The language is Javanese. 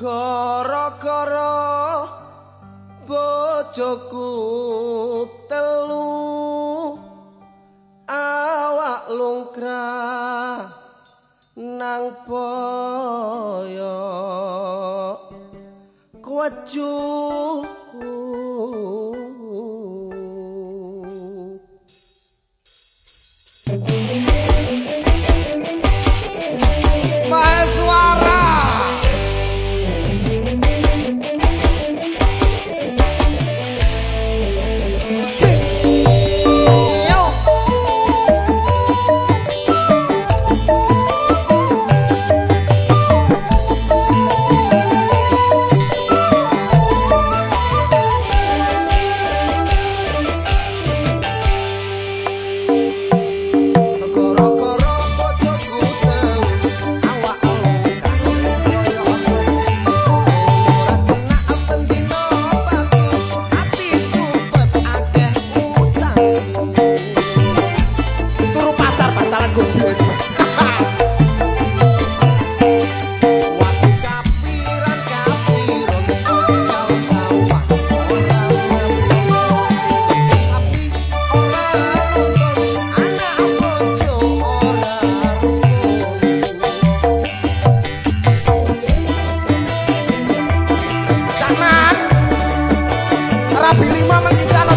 gara-gara bojoku telu awak lungkrah nang boyo. Kuwajuh Happily, mama, it's